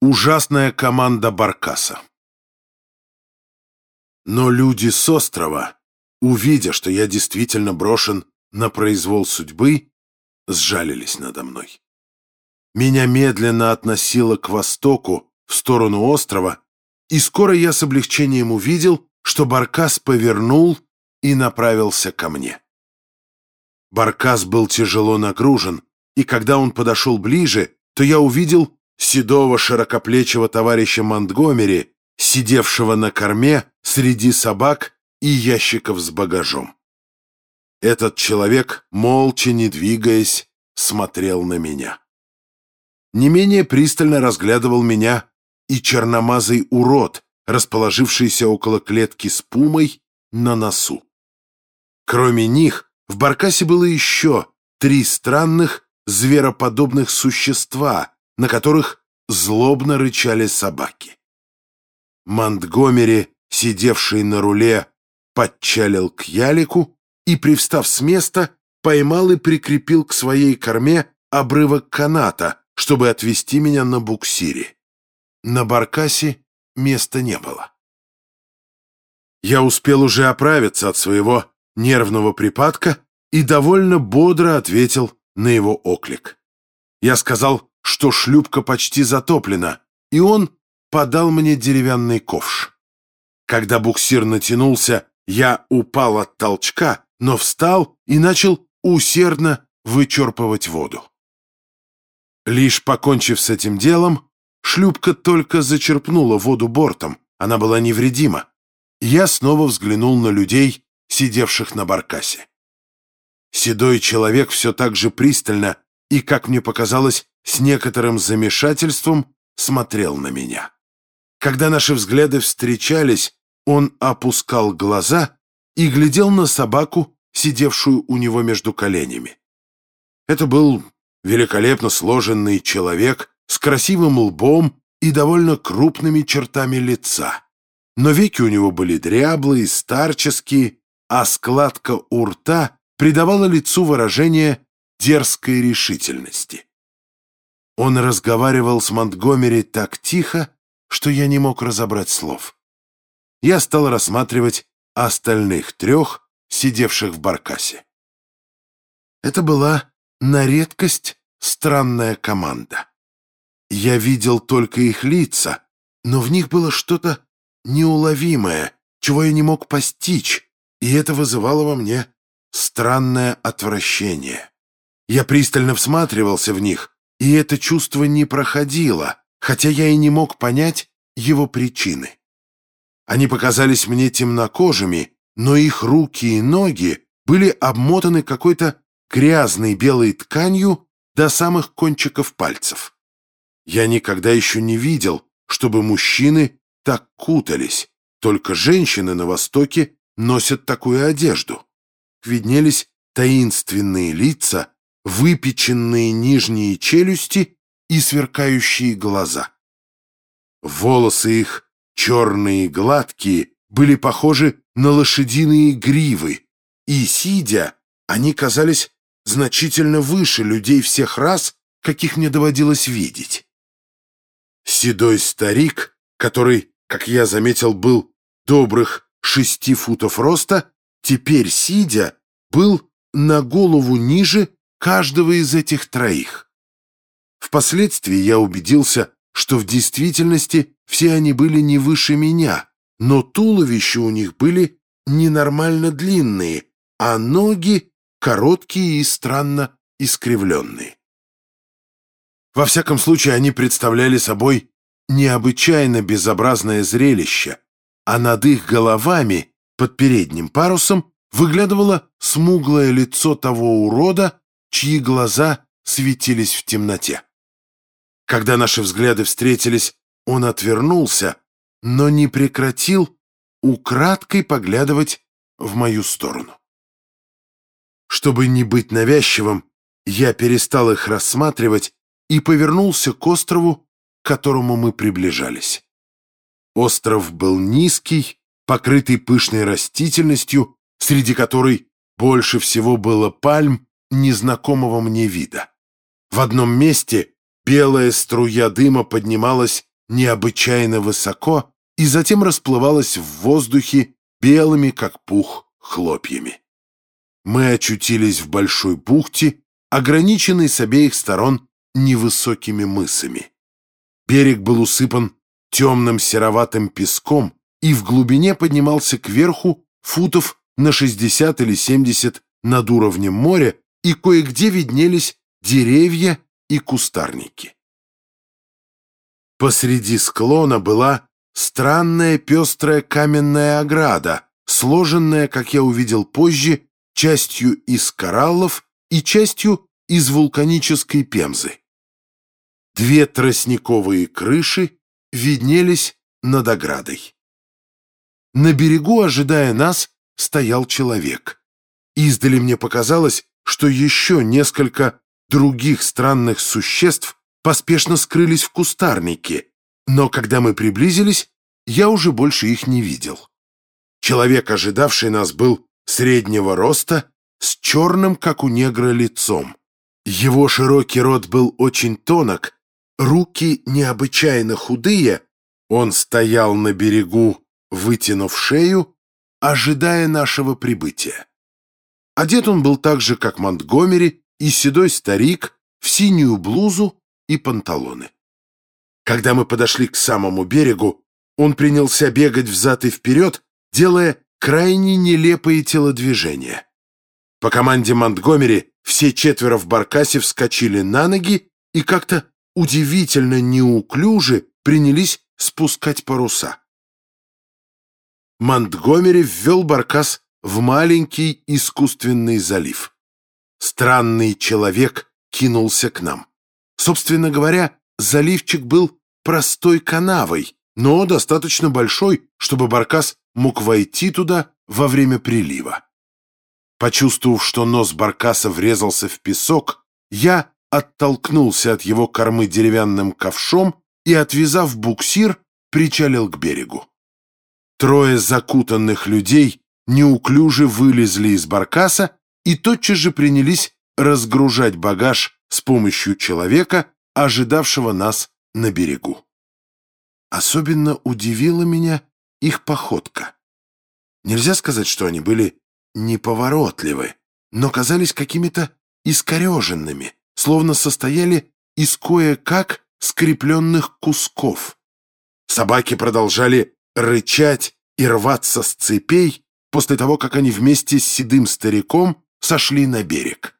Ужасная команда Баркаса. Но люди с острова, увидя, что я действительно брошен на произвол судьбы, сжалились надо мной. Меня медленно относило к востоку, в сторону острова, и скоро я с облегчением увидел, что Баркас повернул и направился ко мне. Баркас был тяжело нагружен, и когда он подошел ближе, то я увидел седого широкоплечего товарища Монтгомери, сидевшего на корме среди собак и ящиков с багажом. Этот человек, молча не двигаясь, смотрел на меня. Не менее пристально разглядывал меня и черномазый урод, расположившийся около клетки с пумой на носу. Кроме них, в баркасе было еще три странных звероподобных существа, на которых злобно рычали собаки. Монтгомери, сидевший на руле, подчалил к ялику и, привстав с места, поймал и прикрепил к своей корме обрывок каната, чтобы отвезти меня на буксире. На баркасе места не было. Я успел уже оправиться от своего нервного припадка и довольно бодро ответил на его оклик. Я сказал что шлюпка почти затоплена, и он подал мне деревянный ковш. Когда буксир натянулся, я упал от толчка, но встал и начал усердно вычерпывать воду. Лишь покончив с этим делом, шлюпка только зачерпнула воду бортом, она была невредима. Я снова взглянул на людей, сидевших на баркасе. Седой человек все так же пристально и, как мне показалось, с некоторым замешательством смотрел на меня. Когда наши взгляды встречались, он опускал глаза и глядел на собаку, сидевшую у него между коленями. Это был великолепно сложенный человек с красивым лбом и довольно крупными чертами лица. Но веки у него были дряблые, старческие, а складка у рта придавала лицу выражение дерзкой решительности. Он разговаривал с Монтгомери так тихо, что я не мог разобрать слов. Я стал рассматривать остальных трех, сидевших в баркасе. Это была на редкость странная команда. Я видел только их лица, но в них было что-то неуловимое, чего я не мог постичь, и это вызывало во мне странное отвращение. Я пристально всматривался в них, и это чувство не проходило, хотя я и не мог понять его причины. Они показались мне темнокожими, но их руки и ноги были обмотаны какой-то грязной белой тканью до самых кончиков пальцев. Я никогда еще не видел, чтобы мужчины так кутались, только женщины на Востоке носят такую одежду. Виднелись таинственные лица, выпеченные нижние челюсти и сверкающие глаза. Волосы их, черные и гладкие, были похожи на лошадиные гривы, и, сидя, они казались значительно выше людей всех рас, каких мне доводилось видеть. Седой старик, который, как я заметил, был добрых шести футов роста, теперь, сидя, был на голову ниже каждого из этих троих. Впоследствии я убедился, что в действительности все они были не выше меня, но туловища у них были ненормально длинные, а ноги короткие и странно искривленные. Во всяком случае, они представляли собой необычайно безобразное зрелище, а над их головами, под передним парусом, выглядывало смуглое лицо того урода, чьи глаза светились в темноте. Когда наши взгляды встретились, он отвернулся, но не прекратил украдкой поглядывать в мою сторону. Чтобы не быть навязчивым, я перестал их рассматривать и повернулся к острову, к которому мы приближались. Остров был низкий, покрытый пышной растительностью, среди которой больше всего было пальм незнакомого мне вида. В одном месте белая струя дыма поднималась необычайно высоко и затем расплывалась в воздухе белыми, как пух, хлопьями. Мы очутились в большой бухте, ограниченной с обеих сторон невысокими мысами. Берег был усыпан темным сероватым песком и в глубине поднимался кверху футов на 60 или 70 над уровнем моря, и кое-где виднелись деревья и кустарники. Посреди склона была странная пестрая каменная ограда, сложенная, как я увидел позже, частью из кораллов и частью из вулканической пемзы. Две тростниковые крыши виднелись над оградой. На берегу, ожидая нас, стоял человек. Издали мне показалось, что еще несколько других странных существ поспешно скрылись в кустарнике, но когда мы приблизились, я уже больше их не видел. Человек, ожидавший нас, был среднего роста, с черным, как у негра, лицом. Его широкий рот был очень тонок, руки необычайно худые, он стоял на берегу, вытянув шею, ожидая нашего прибытия. Одет он был так же, как Монтгомери, и седой старик в синюю блузу и панталоны. Когда мы подошли к самому берегу, он принялся бегать взад и вперед, делая крайне нелепые телодвижения. По команде Монтгомери все четверо в баркасе вскочили на ноги и как-то удивительно неуклюже принялись спускать паруса. Монтгомери ввел баркас в маленький искусственный залив. Странный человек кинулся к нам. Собственно говоря, заливчик был простой канавой, но достаточно большой, чтобы баркас мог войти туда во время прилива. Почувствовав, что нос баркаса врезался в песок, я оттолкнулся от его кормы деревянным ковшом и, отвязав буксир, причалил к берегу. Трое закутанных людей неуклюже вылезли из баркаса и тотчас же принялись разгружать багаж с помощью человека, ожидавшего нас на берегу. Особенно удивила меня их походка. Нельзя сказать, что они были неповоротливы, но казались какими-то искореженными, словно состояли из кое-как скрепленных кусков. Собаки продолжали рычать и рваться с цепей после того, как они вместе с седым стариком сошли на берег.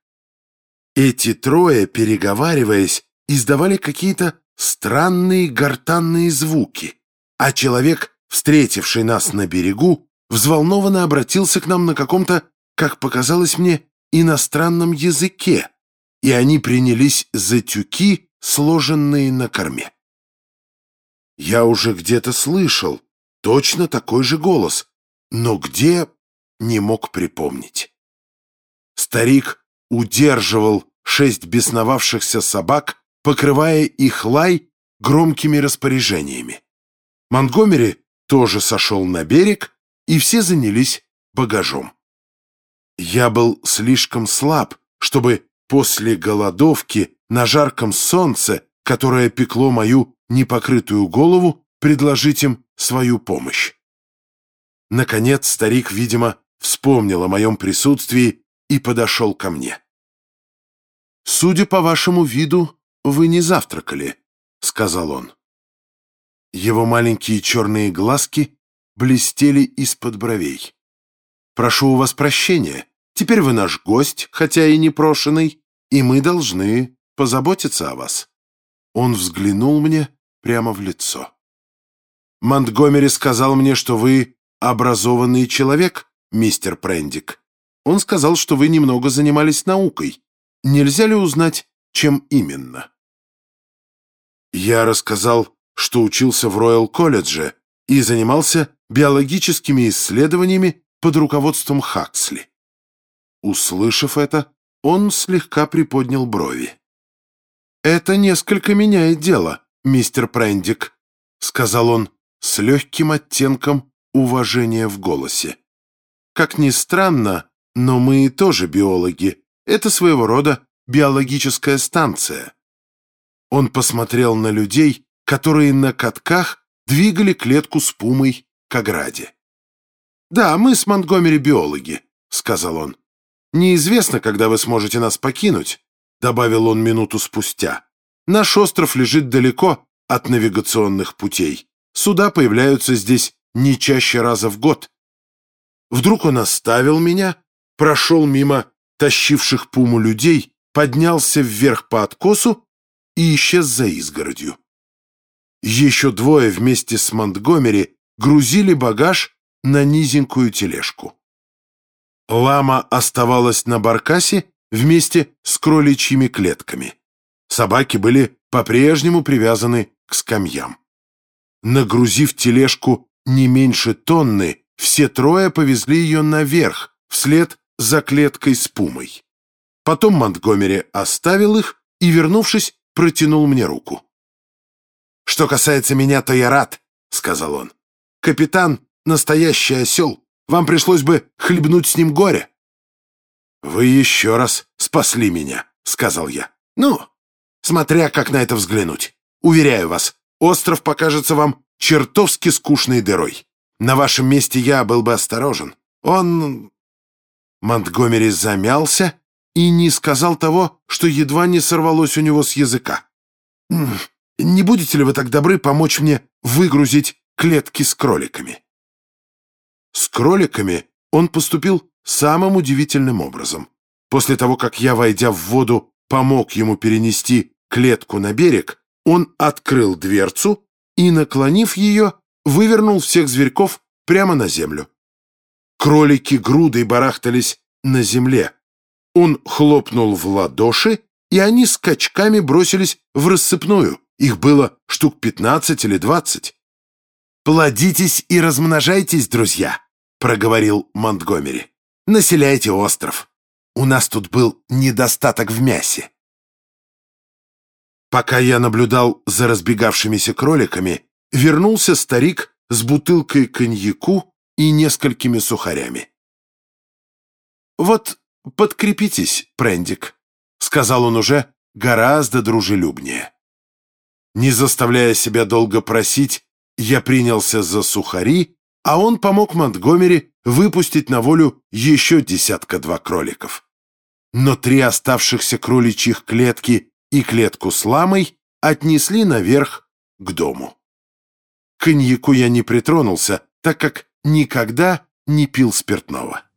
Эти трое, переговариваясь, издавали какие-то странные гортанные звуки, а человек, встретивший нас на берегу, взволнованно обратился к нам на каком-то, как показалось мне, иностранном языке, и они принялись за тюки, сложенные на корме. Я уже где-то слышал точно такой же голос, но где — не мог припомнить. Старик удерживал шесть бесновавшихся собак, покрывая их лай громкими распоряжениями. Монтгомери тоже сошел на берег, и все занялись багажом. Я был слишком слаб, чтобы после голодовки на жарком солнце, которое пекло мою непокрытую голову, предложить им свою помощь. Наконец старик, видимо, вспомнил о моем присутствии и подошел ко мне. «Судя по вашему виду, вы не завтракали», — сказал он. Его маленькие черные глазки блестели из-под бровей. «Прошу у вас прощения. Теперь вы наш гость, хотя и непрошенный, и мы должны позаботиться о вас». Он взглянул мне прямо в лицо. «Монтгомери сказал мне, что вы образованный человек, мистер Прендик. Он сказал, что вы немного занимались наукой. Нельзя ли узнать, чем именно?» Я рассказал, что учился в Роyal-колледже и занимался биологическими исследованиями под руководством Хаксли. Услышав это, он слегка приподнял брови. «Это несколько меняет дело, мистер Прендик», — сказал он с легким оттенком уважения в голосе. «Как ни странно, но мы тоже биологи. Это своего рода биологическая станция». Он посмотрел на людей, которые на катках двигали клетку с пумой к ограде. «Да, мы с Монтгомери биологи», — сказал он. «Неизвестно, когда вы сможете нас покинуть», — добавил он минуту спустя. «Наш остров лежит далеко от навигационных путей. Суда появляются здесь не чаще раза в год». Вдруг он оставил меня, прошел мимо тащивших пуму людей, поднялся вверх по откосу и исчез за изгородью. Еще двое вместе с Монтгомери грузили багаж на низенькую тележку. Лама оставалась на баркасе вместе с кроличьими клетками. Собаки были по-прежнему привязаны к скамьям. Нагрузив тележку не меньше тонны, все трое повезли ее наверх, вслед за клеткой с пумой. Потом Монтгомери оставил их и, вернувшись, протянул мне руку. «Что касается меня, то я рад», — сказал он. «Капитан — настоящий осел. Вам пришлось бы хлебнуть с ним горе». «Вы еще раз спасли меня», — сказал я. «Ну, смотря как на это взглянуть. Уверяю вас, остров покажется вам чертовски скучной дырой. На вашем месте я был бы осторожен. Он...» Монтгомери замялся и не сказал того, что едва не сорвалось у него с языка. «Не будете ли вы так добры помочь мне выгрузить клетки с кроликами?» С кроликами он поступил самым удивительным образом. После того, как я, войдя в воду, помог ему перенести клетку на берег, он открыл дверцу и, наклонив ее, вывернул всех зверьков прямо на землю. Кролики грудой барахтались на земле. Он хлопнул в ладоши, и они скачками бросились в рассыпную. Их было штук пятнадцать или двадцать. «Плодитесь и размножайтесь, друзья», — проговорил Монтгомери. «Населяйте остров. У нас тут был недостаток в мясе». Пока я наблюдал за разбегавшимися кроликами, вернулся старик с бутылкой коньяку и несколькими сухарями. «Вот подкрепитесь, Прендик», — сказал он уже гораздо дружелюбнее. Не заставляя себя долго просить, я принялся за сухари, а он помог Монтгомери выпустить на волю еще десятка-два кроликов. Но три оставшихся кроличьих клетки и клетку с ламой отнесли наверх к дому. К коньяку я не притронулся, так как никогда не пил спиртного.